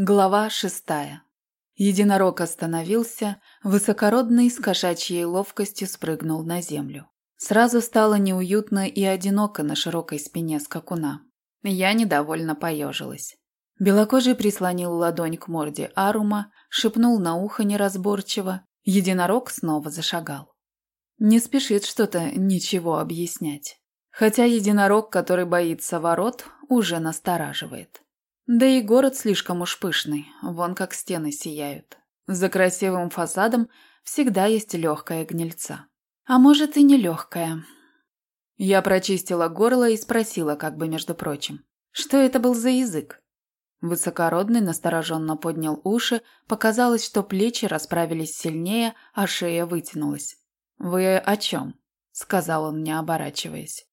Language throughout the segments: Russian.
Глава шестая. Единорог остановился, высокородный с кошачьей ловкостью спрыгнул на землю. Сразу стало неуютно и одиноко на широкой спине скакуна. Я недовольно поежилась. Белокожий прислонил ладонь к морде Арума, шепнул на ухо неразборчиво. Единорог снова зашагал. Не спешит что-то ничего объяснять. Хотя единорог, который боится ворот, уже настораживает. Да и город слишком уж пышный, вон как стены сияют. За красивым фасадом всегда есть легкая гнильца. А может и не легкая. Я прочистила горло и спросила, как бы между прочим, что это был за язык? Высокородный настороженно поднял уши, показалось, что плечи расправились сильнее, а шея вытянулась. «Вы о чем?» – сказал он, не оборачиваясь.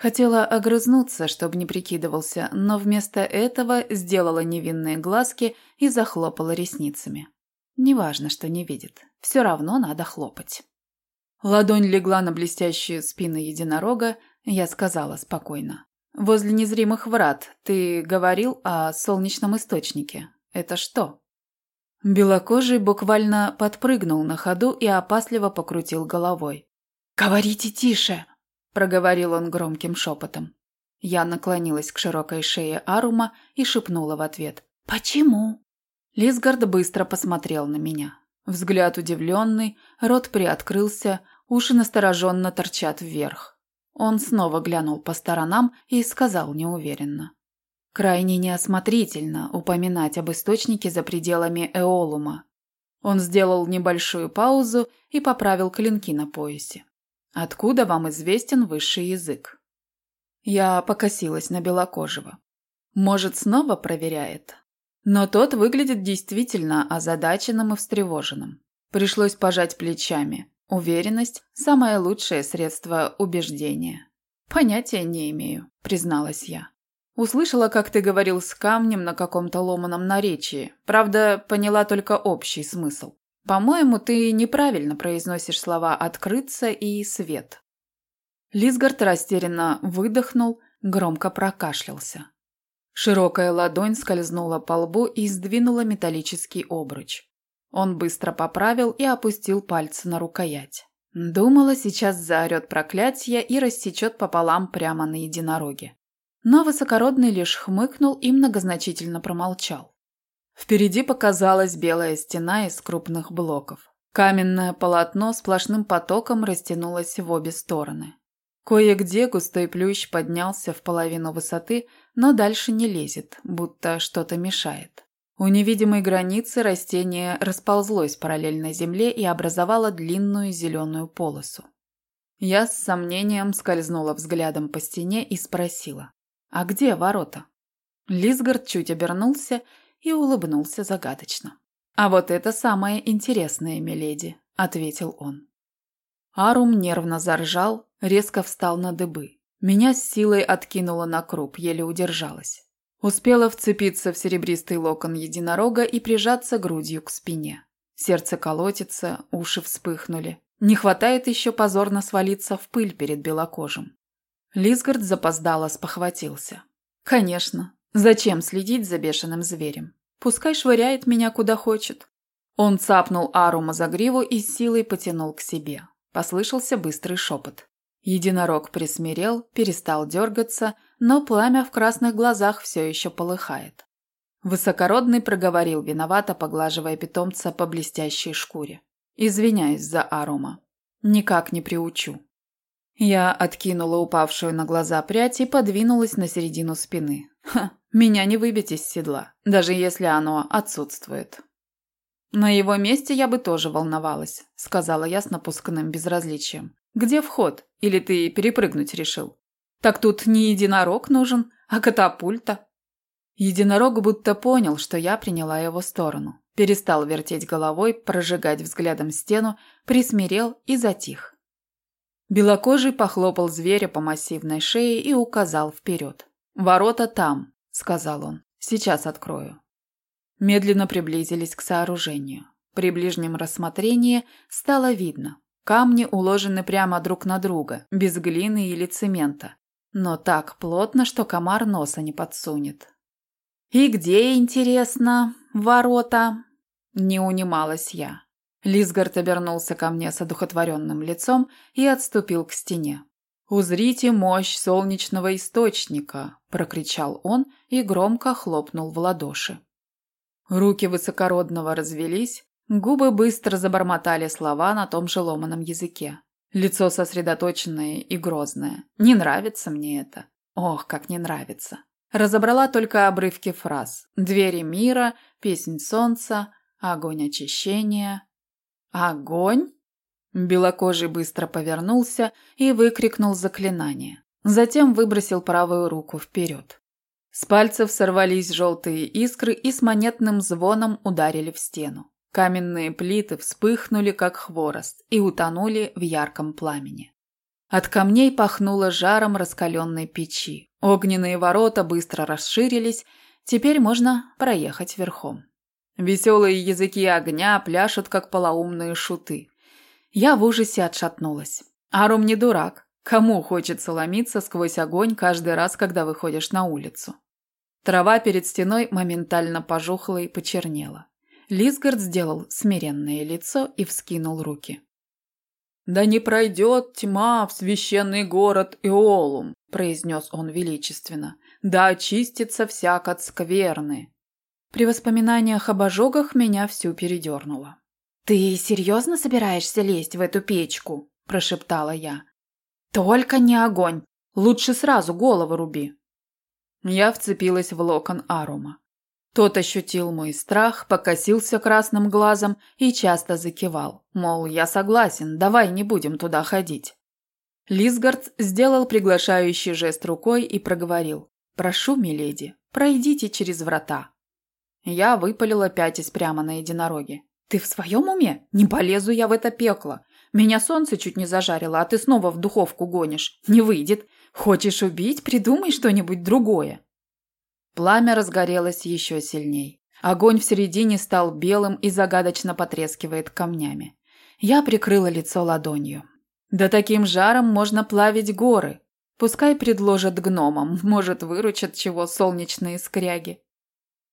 Хотела огрызнуться, чтобы не прикидывался, но вместо этого сделала невинные глазки и захлопала ресницами. Неважно, что не видит. Все равно надо хлопать. Ладонь легла на блестящую спину единорога, я сказала спокойно. «Возле незримых врат ты говорил о солнечном источнике. Это что?» Белокожий буквально подпрыгнул на ходу и опасливо покрутил головой. «Говорите тише!» Проговорил он громким шепотом. Я наклонилась к широкой шее Арума и шепнула в ответ: "Почему?" Лисгард быстро посмотрел на меня. Взгляд удивленный, рот приоткрылся, уши настороженно торчат вверх. Он снова глянул по сторонам и сказал неуверенно: "Крайне неосмотрительно упоминать об источнике за пределами Эолума". Он сделал небольшую паузу и поправил клинки на поясе. Откуда вам известен высший язык? Я покосилась на белокожего. Может, снова проверяет? Но тот выглядит действительно озадаченным и встревоженным. Пришлось пожать плечами. Уверенность – самое лучшее средство убеждения. Понятия не имею, призналась я. Услышала, как ты говорил с камнем на каком-то ломаном наречии. Правда, поняла только общий смысл. По-моему, ты неправильно произносишь слова «открыться» и «свет». Лисгард растерянно выдохнул, громко прокашлялся. Широкая ладонь скользнула по лбу и сдвинула металлический обруч. Он быстро поправил и опустил пальцы на рукоять. Думала, сейчас заорет проклятие и рассечет пополам прямо на единороге. Но высокородный лишь хмыкнул и многозначительно промолчал. Впереди показалась белая стена из крупных блоков. Каменное полотно сплошным потоком растянулось в обе стороны. Кое-где густой плющ поднялся в половину высоты, но дальше не лезет, будто что-то мешает. У невидимой границы растение расползлось параллельно земле и образовало длинную зеленую полосу. Я с сомнением скользнула взглядом по стене и спросила, «А где ворота?» Лисгард чуть обернулся и улыбнулся загадочно. «А вот это самое интересное, миледи», — ответил он. Арум нервно заржал, резко встал на дыбы. Меня с силой откинуло на круп, еле удержалась. Успела вцепиться в серебристый локон единорога и прижаться грудью к спине. Сердце колотится, уши вспыхнули. Не хватает еще позорно свалиться в пыль перед белокожим. Лисгард запоздало спохватился. «Конечно, Зачем следить за бешеным зверем? Пускай швыряет меня куда хочет. Он цапнул Арума за гриву и силой потянул к себе. Послышался быстрый шепот. Единорог присмирел, перестал дергаться, но пламя в красных глазах все еще полыхает. Высокородный проговорил виновато, поглаживая питомца по блестящей шкуре. Извиняюсь за Арума. Никак не приучу. Я откинула упавшую на глаза прядь и подвинулась на середину спины. Ха, меня не выбить из седла, даже если оно отсутствует. На его месте я бы тоже волновалась, сказала я с напускным безразличием. Где вход? Или ты перепрыгнуть решил? Так тут не единорог нужен, а катапульта. Единорог будто понял, что я приняла его сторону. Перестал вертеть головой, прожигать взглядом стену, присмирел и затих. Белокожий похлопал зверя по массивной шее и указал вперед. «Ворота там», — сказал он. «Сейчас открою». Медленно приблизились к сооружению. При ближнем рассмотрении стало видно. Камни уложены прямо друг на друга, без глины или цемента. Но так плотно, что комар носа не подсунет. «И где, интересно?» ворота?» Не унималась я. Лисгард обернулся ко мне с одухотворенным лицом и отступил к стене. «Узрите мощь солнечного источника!» – прокричал он и громко хлопнул в ладоши. Руки высокородного развелись, губы быстро забормотали слова на том же ломаном языке. Лицо сосредоточенное и грозное. Не нравится мне это. Ох, как не нравится. Разобрала только обрывки фраз. «Двери мира», «Песнь солнца», «Огонь очищения». «Огонь?» Белокожий быстро повернулся и выкрикнул заклинание. Затем выбросил правую руку вперед. С пальцев сорвались желтые искры и с монетным звоном ударили в стену. Каменные плиты вспыхнули, как хворост, и утонули в ярком пламени. От камней пахнуло жаром раскаленной печи. Огненные ворота быстро расширились, теперь можно проехать верхом. Веселые языки огня пляшут, как полоумные шуты. Я в ужасе отшатнулась. Арум не дурак. Кому хочется ломиться сквозь огонь каждый раз, когда выходишь на улицу? Трава перед стеной моментально пожухла и почернела. Лисгард сделал смиренное лицо и вскинул руки. «Да не пройдет тьма в священный город Иолум», – произнес он величественно. «Да очистится всяк от скверны». При воспоминаниях об ожогах меня всю передернуло. «Ты серьезно собираешься лезть в эту печку?» – прошептала я. «Только не огонь. Лучше сразу голову руби». Я вцепилась в локон Арума. Тот ощутил мой страх, покосился красным глазом и часто закивал. Мол, я согласен, давай не будем туда ходить. Лисгард сделал приглашающий жест рукой и проговорил. «Прошу, миледи, пройдите через врата». Я выпалила пятясь прямо на единороге. «Ты в своем уме? Не полезу я в это пекло. Меня солнце чуть не зажарило, а ты снова в духовку гонишь. Не выйдет. Хочешь убить? Придумай что-нибудь другое». Пламя разгорелось еще сильней. Огонь в середине стал белым и загадочно потрескивает камнями. Я прикрыла лицо ладонью. Да таким жаром можно плавить горы. Пускай предложат гномам, может, выручат чего солнечные скряги.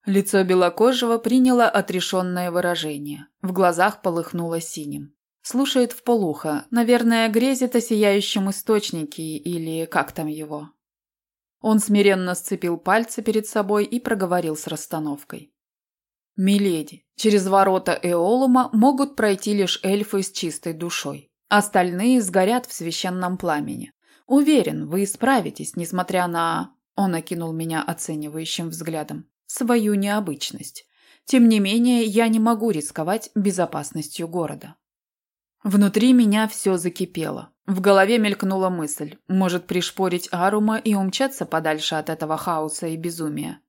Лицо белокожего приняло отрешенное выражение. В глазах полыхнуло синим. Слушает в полухо, наверное, грезит о сияющем источнике или как там его. Он смиренно сцепил пальцы перед собой и проговорил с расстановкой. «Миледи, через ворота Эолума могут пройти лишь эльфы с чистой душой. Остальные сгорят в священном пламени. Уверен, вы справитесь, несмотря на...» Он окинул меня оценивающим взглядом свою необычность. Тем не менее, я не могу рисковать безопасностью города. Внутри меня все закипело. В голове мелькнула мысль, может пришпорить Арума и умчаться подальше от этого хаоса и безумия.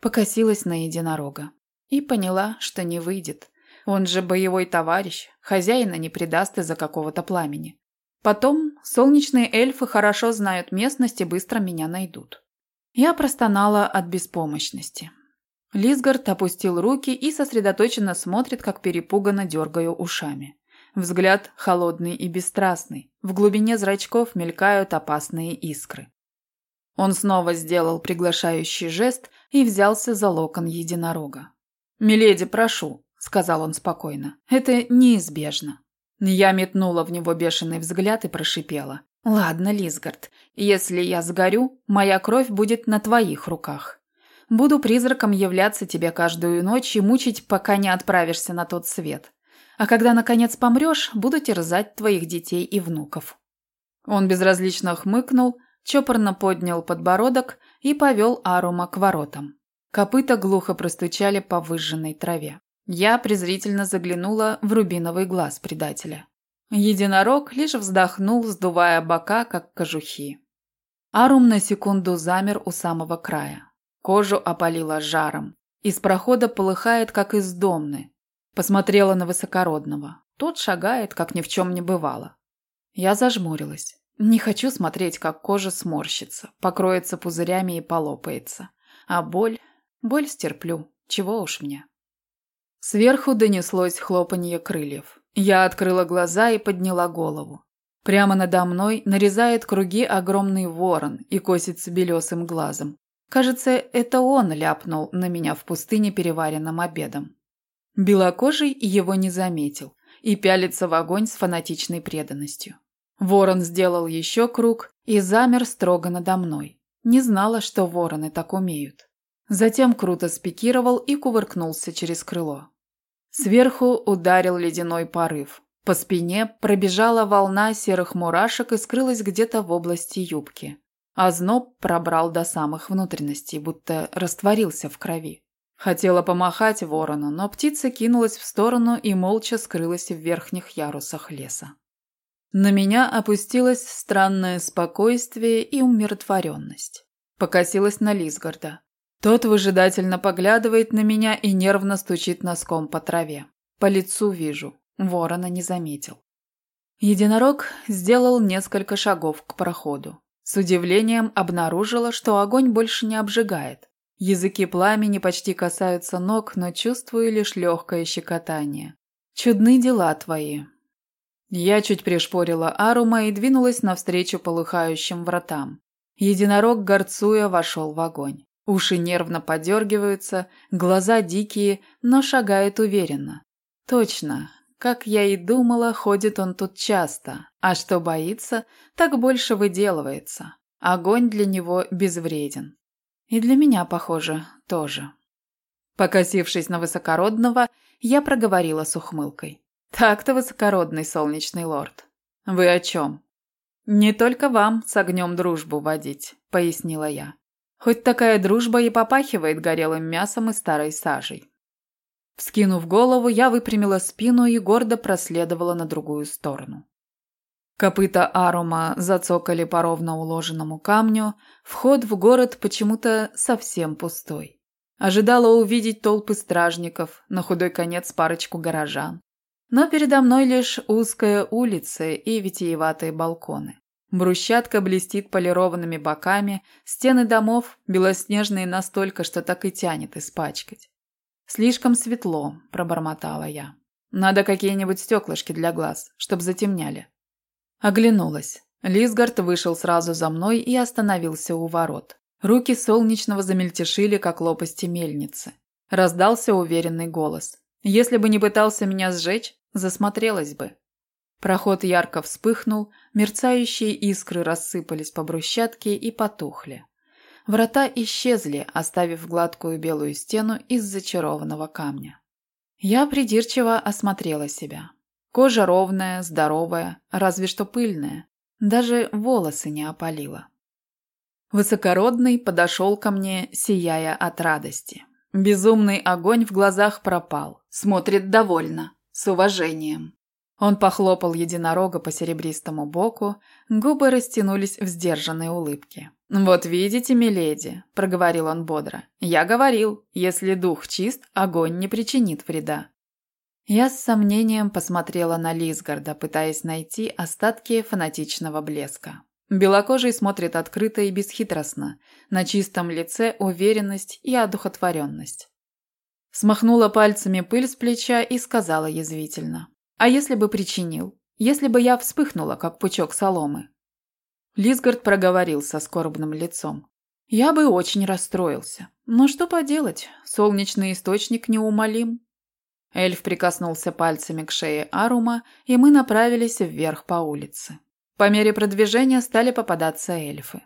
Покосилась на единорога и поняла, что не выйдет. Он же боевой товарищ, хозяина не предаст из-за какого-то пламени. Потом солнечные эльфы хорошо знают местность и быстро меня найдут. Я простонала от беспомощности. Лисгард опустил руки и сосредоточенно смотрит, как перепуганно дергаю ушами. Взгляд холодный и бесстрастный. В глубине зрачков мелькают опасные искры. Он снова сделал приглашающий жест и взялся за локон единорога. «Миледи, прошу», — сказал он спокойно, — «это неизбежно». Я метнула в него бешеный взгляд и прошипела. «Ладно, Лисгард, если я сгорю, моя кровь будет на твоих руках. Буду призраком являться тебе каждую ночь и мучить, пока не отправишься на тот свет. А когда, наконец, помрешь, буду терзать твоих детей и внуков». Он безразлично хмыкнул, чопорно поднял подбородок и повел Арума к воротам. Копыта глухо простучали по выжженной траве. Я презрительно заглянула в рубиновый глаз предателя. Единорог лишь вздохнул, сдувая бока, как кожухи. Арум на секунду замер у самого края. Кожу опалило жаром. Из прохода полыхает, как из домны. Посмотрела на высокородного. Тот шагает, как ни в чем не бывало. Я зажмурилась. Не хочу смотреть, как кожа сморщится, покроется пузырями и полопается. А боль... Боль стерплю. Чего уж мне. Сверху донеслось хлопанье крыльев. Я открыла глаза и подняла голову. Прямо надо мной нарезает круги огромный ворон и косится белесым глазом. Кажется, это он ляпнул на меня в пустыне переваренным обедом. Белокожий его не заметил и пялится в огонь с фанатичной преданностью. Ворон сделал еще круг и замер строго надо мной. Не знала, что вороны так умеют. Затем круто спикировал и кувыркнулся через крыло. Сверху ударил ледяной порыв. По спине пробежала волна серых мурашек и скрылась где-то в области юбки. А зноб пробрал до самых внутренностей, будто растворился в крови. Хотела помахать ворону, но птица кинулась в сторону и молча скрылась в верхних ярусах леса. На меня опустилось странное спокойствие и умиротворенность. Покосилась на Лисгарда. Тот выжидательно поглядывает на меня и нервно стучит носком по траве. По лицу вижу. Ворона не заметил. Единорог сделал несколько шагов к проходу. С удивлением обнаружила, что огонь больше не обжигает. Языки пламени почти касаются ног, но чувствую лишь легкое щекотание. Чудны дела твои. Я чуть пришпорила Арума и двинулась навстречу полыхающим вратам. Единорог, горцуя, вошел в огонь. Уши нервно подергиваются, глаза дикие, но шагает уверенно. Точно, как я и думала, ходит он тут часто, а что боится, так больше выделывается. Огонь для него безвреден. И для меня, похоже, тоже. Покосившись на высокородного, я проговорила с ухмылкой. «Так-то высокородный солнечный лорд. Вы о чем?» «Не только вам с огнем дружбу водить», — пояснила я. Хоть такая дружба и попахивает горелым мясом и старой сажей. Вскинув голову, я выпрямила спину и гордо проследовала на другую сторону. Копыта Арума зацокали по ровно уложенному камню, вход в город почему-то совсем пустой. Ожидала увидеть толпы стражников, на худой конец парочку горожан. Но передо мной лишь узкая улица и витиеватые балконы. Брусчатка блестит полированными боками, стены домов белоснежные настолько, что так и тянет испачкать. «Слишком светло», – пробормотала я. «Надо какие-нибудь стеклышки для глаз, чтоб затемняли». Оглянулась. Лисгард вышел сразу за мной и остановился у ворот. Руки солнечного замельтешили, как лопасти мельницы. Раздался уверенный голос. Если бы не пытался меня сжечь, засмотрелась бы. Проход ярко вспыхнул, мерцающие искры рассыпались по брусчатке и потухли. Врата исчезли, оставив гладкую белую стену из зачарованного камня. Я придирчиво осмотрела себя. Кожа ровная, здоровая, разве что пыльная. Даже волосы не опалила. Высокородный подошел ко мне, сияя от радости. Безумный огонь в глазах пропал. Смотрит довольно, с уважением. Он похлопал единорога по серебристому боку, губы растянулись в сдержанной улыбке. «Вот видите, миледи», – проговорил он бодро, – «я говорил, если дух чист, огонь не причинит вреда». Я с сомнением посмотрела на Лисгарда, пытаясь найти остатки фанатичного блеска. Белокожий смотрит открыто и бесхитростно, на чистом лице уверенность и одухотворенность. Смахнула пальцами пыль с плеча и сказала язвительно. А если бы причинил? Если бы я вспыхнула, как пучок соломы? Лисгард проговорил со скорбным лицом. Я бы очень расстроился. Но что поделать, солнечный источник неумолим. Эльф прикоснулся пальцами к шее Арума, и мы направились вверх по улице. По мере продвижения стали попадаться эльфы.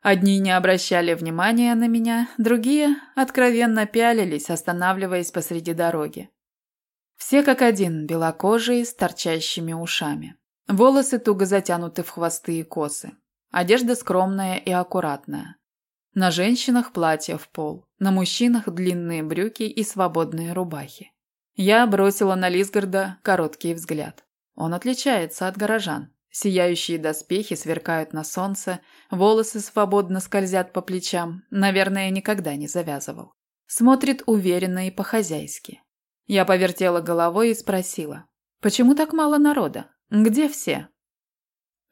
Одни не обращали внимания на меня, другие откровенно пялились, останавливаясь посреди дороги. Все как один, белокожие, с торчащими ушами. Волосы туго затянуты в хвосты и косы. Одежда скромная и аккуратная. На женщинах платья в пол, на мужчинах длинные брюки и свободные рубахи. Я бросила на Лисгарда короткий взгляд. Он отличается от горожан. Сияющие доспехи сверкают на солнце, волосы свободно скользят по плечам, наверное, никогда не завязывал. Смотрит уверенно и по-хозяйски. Я повертела головой и спросила. «Почему так мало народа? Где все?»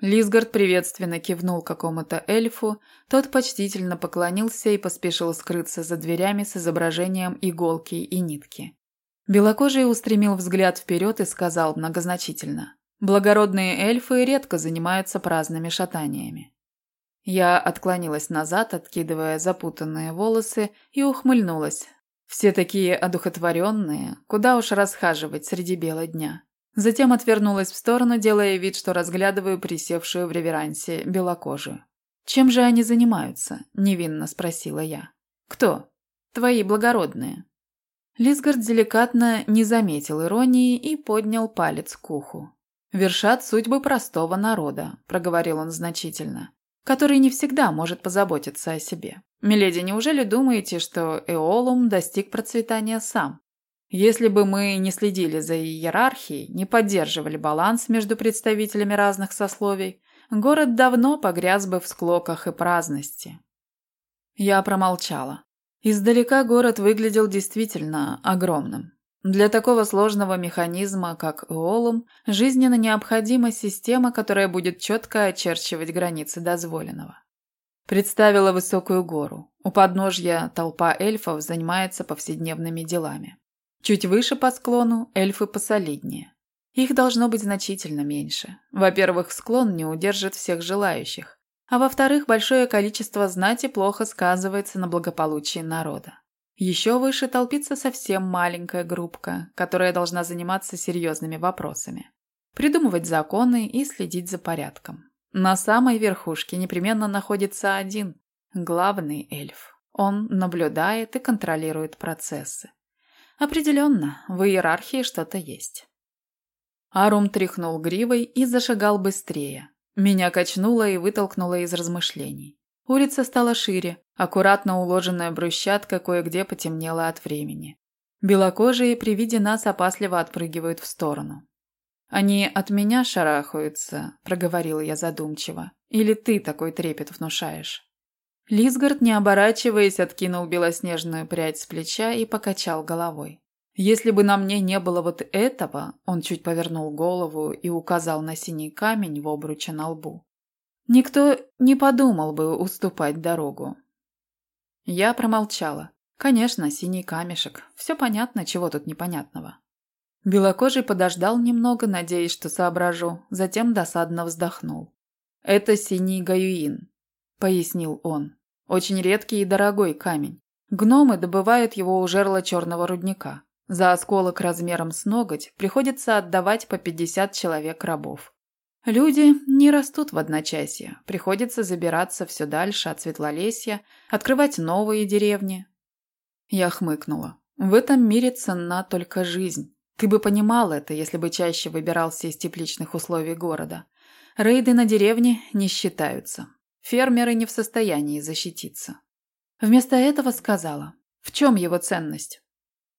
Лисгард приветственно кивнул какому-то эльфу, тот почтительно поклонился и поспешил скрыться за дверями с изображением иголки и нитки. Белокожий устремил взгляд вперед и сказал многозначительно. «Благородные эльфы редко занимаются праздными шатаниями». Я отклонилась назад, откидывая запутанные волосы, и ухмыльнулась. Все такие одухотворенные, куда уж расхаживать среди бела дня. Затем отвернулась в сторону, делая вид, что разглядываю присевшую в реверансе белокожую. «Чем же они занимаются?» – невинно спросила я. «Кто?» «Твои благородные». Лисгард деликатно не заметил иронии и поднял палец к уху. «Вершат судьбы простого народа», – проговорил он значительно который не всегда может позаботиться о себе. Миледи, неужели думаете, что Эолум достиг процветания сам? Если бы мы не следили за иерархией, не поддерживали баланс между представителями разных сословий, город давно погряз бы в склоках и праздности. Я промолчала. Издалека город выглядел действительно огромным. Для такого сложного механизма, как Эолум, жизненно необходима система, которая будет четко очерчивать границы дозволенного. Представила высокую гору. У подножья толпа эльфов занимается повседневными делами. Чуть выше по склону эльфы посолиднее. Их должно быть значительно меньше. Во-первых, склон не удержит всех желающих. А во-вторых, большое количество знати плохо сказывается на благополучии народа. Еще выше толпится совсем маленькая группка, которая должна заниматься серьезными вопросами. Придумывать законы и следить за порядком. На самой верхушке непременно находится один, главный эльф. Он наблюдает и контролирует процессы. Определенно, в иерархии что-то есть. Арум тряхнул гривой и зашагал быстрее. Меня качнуло и вытолкнуло из размышлений. Улица стала шире, аккуратно уложенная брусчатка кое-где потемнела от времени. Белокожие при виде нас опасливо отпрыгивают в сторону. «Они от меня шарахаются», – проговорила я задумчиво. «Или ты такой трепет внушаешь?» Лисгард, не оборачиваясь, откинул белоснежную прядь с плеча и покачал головой. «Если бы на мне не было вот этого», – он чуть повернул голову и указал на синий камень в обруче на лбу, Никто не подумал бы уступать дорогу. Я промолчала. Конечно, синий камешек. Все понятно, чего тут непонятного. Белокожий подождал немного, надеясь, что соображу, затем досадно вздохнул. «Это синий гаюин», — пояснил он. «Очень редкий и дорогой камень. Гномы добывают его у жерла черного рудника. За осколок размером с ноготь приходится отдавать по 50 человек рабов. Люди не растут в одночасье, приходится забираться все дальше от Светлолесья, открывать новые деревни. Я хмыкнула. В этом мире ценна только жизнь. Ты бы понимал это, если бы чаще выбирался из тепличных условий города. Рейды на деревне не считаются. Фермеры не в состоянии защититься. Вместо этого сказала, в чем его ценность?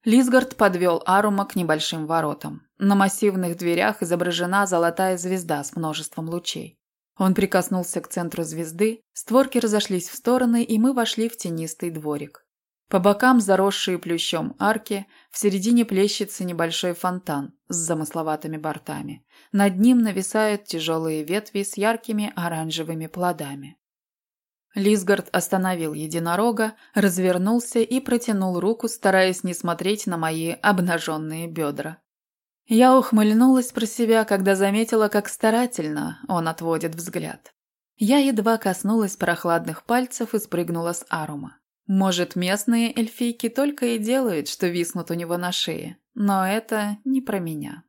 Лисгард подвел Арума к небольшим воротам. На массивных дверях изображена золотая звезда с множеством лучей. Он прикоснулся к центру звезды, створки разошлись в стороны, и мы вошли в тенистый дворик. По бокам заросшие плющом арки, в середине плещется небольшой фонтан с замысловатыми бортами. Над ним нависают тяжелые ветви с яркими оранжевыми плодами. Лисгард остановил единорога, развернулся и протянул руку, стараясь не смотреть на мои обнаженные бедра. Я ухмыльнулась про себя, когда заметила, как старательно он отводит взгляд. Я едва коснулась прохладных пальцев и спрыгнула с арума. Может, местные эльфийки только и делают, что виснут у него на шее, но это не про меня.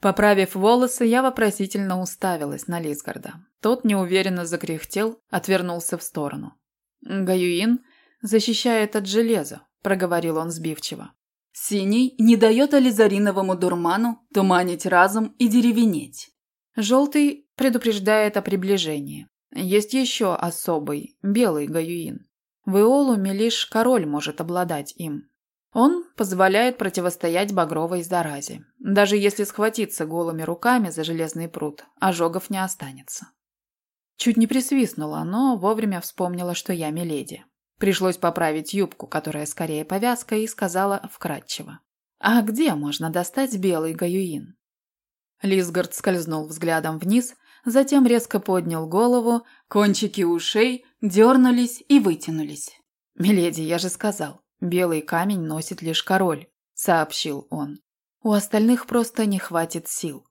Поправив волосы, я вопросительно уставилась на Лисгарда. Тот неуверенно закряхтел, отвернулся в сторону. «Гаюин защищает от железа», – проговорил он сбивчиво. «Синий не дает ализариновому дурману туманить разум и деревенеть. Желтый предупреждает о приближении. Есть еще особый, белый гаюин. В Иолуме лишь король может обладать им, он позволяет противостоять багровой заразе. Даже если схватиться голыми руками за железный пруд, ожогов не останется. Чуть не присвистнула, но вовремя вспомнила, что я миледи. Пришлось поправить юбку, которая скорее повязка, и сказала вкратчиво. «А где можно достать белый гаюин?» Лисгард скользнул взглядом вниз, затем резко поднял голову, кончики ушей дернулись и вытянулись. «Миледи, я же сказал, «Белый камень носит лишь король», — сообщил он. «У остальных просто не хватит сил».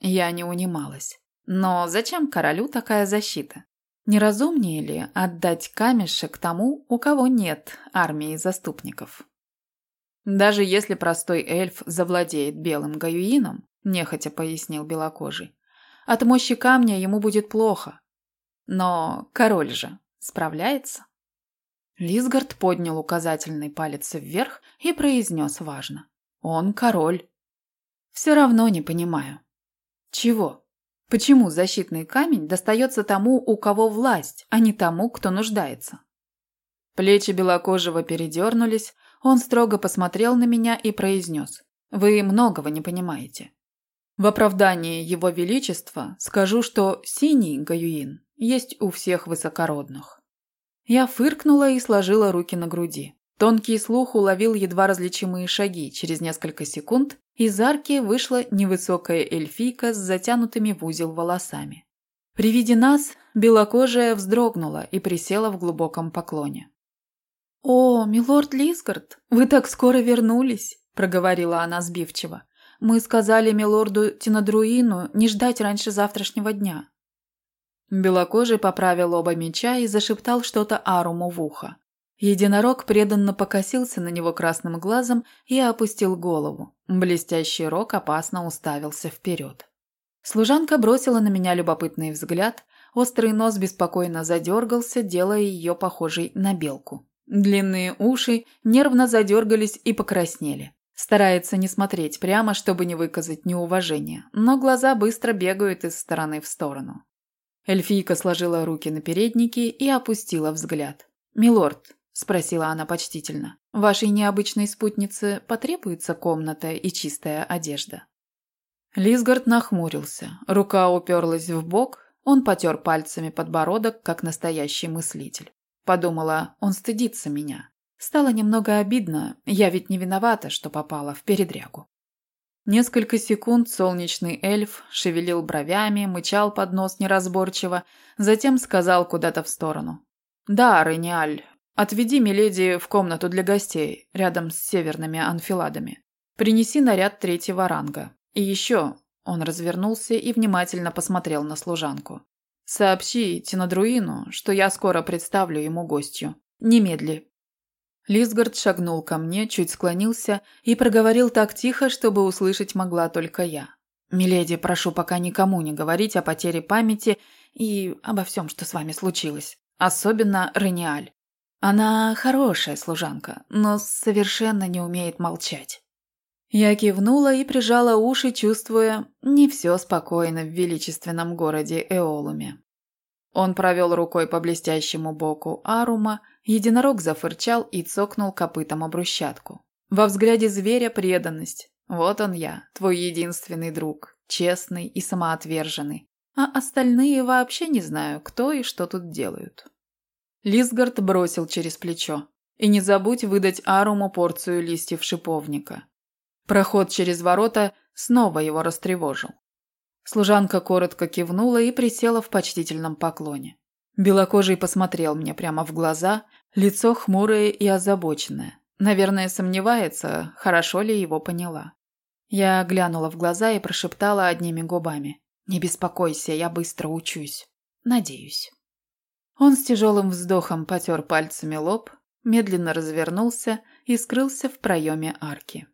Я не унималась. Но зачем королю такая защита? Неразумнее ли отдать камешек тому, у кого нет армии заступников? Даже если простой эльф завладеет белым гаюином, нехотя пояснил белокожий, от мощи камня ему будет плохо. Но король же справляется. Лисгард поднял указательный палец вверх и произнес важно. Он король. Все равно не понимаю. Чего? Почему защитный камень достается тому, у кого власть, а не тому, кто нуждается? Плечи белокожего передернулись, он строго посмотрел на меня и произнес. «Вы многого не понимаете. В оправдании его величества скажу, что синий гаюин есть у всех высокородных». Я фыркнула и сложила руки на груди. Тонкий слух уловил едва различимые шаги. Через несколько секунд из арки вышла невысокая эльфийка с затянутыми в узел волосами. При виде нас белокожая вздрогнула и присела в глубоком поклоне. «О, милорд Лисгард, вы так скоро вернулись!» – проговорила она сбивчиво. «Мы сказали милорду Тинадруину не ждать раньше завтрашнего дня». Белокожий поправил оба меча и зашептал что-то Аруму в ухо. Единорог преданно покосился на него красным глазом и опустил голову. Блестящий рог опасно уставился вперед. Служанка бросила на меня любопытный взгляд, острый нос беспокойно задергался, делая ее похожей на белку. Длинные уши нервно задергались и покраснели. Старается не смотреть прямо, чтобы не выказать неуважения, но глаза быстро бегают из стороны в сторону. Эльфийка сложила руки на переднике и опустила взгляд. «Милорд, – спросила она почтительно. «Вашей необычной спутнице потребуется комната и чистая одежда?» Лисгард нахмурился. Рука уперлась в бок, он потер пальцами подбородок, как настоящий мыслитель. Подумала, он стыдится меня. Стало немного обидно, я ведь не виновата, что попала в передрягу. Несколько секунд солнечный эльф шевелил бровями, мычал под нос неразборчиво, затем сказал куда-то в сторону. «Да, Рениаль, Отведи Миледи в комнату для гостей, рядом с северными анфиладами. Принеси наряд третьего ранга. И еще...» Он развернулся и внимательно посмотрел на служанку. «Сообщи Тинадруину, что я скоро представлю ему гостью. Немедли». Лисгард шагнул ко мне, чуть склонился и проговорил так тихо, чтобы услышать могла только я. «Миледи, прошу пока никому не говорить о потере памяти и обо всем, что с вами случилось. Особенно Рениаль. Она хорошая служанка, но совершенно не умеет молчать. Я кивнула и прижала уши, чувствуя, не все спокойно в величественном городе Эолуме. Он провел рукой по блестящему боку Арума, единорог зафырчал и цокнул копытом об брусчатку. Во взгляде зверя преданность. Вот он я, твой единственный друг, честный и самоотверженный. А остальные вообще не знаю, кто и что тут делают. Лисгард бросил через плечо. И не забудь выдать Аруму порцию листьев шиповника. Проход через ворота снова его растревожил. Служанка коротко кивнула и присела в почтительном поклоне. Белокожий посмотрел мне прямо в глаза, лицо хмурое и озабоченное. Наверное, сомневается, хорошо ли его поняла. Я глянула в глаза и прошептала одними губами. «Не беспокойся, я быстро учусь. Надеюсь». Он с тяжелым вздохом потер пальцами лоб, медленно развернулся и скрылся в проеме арки.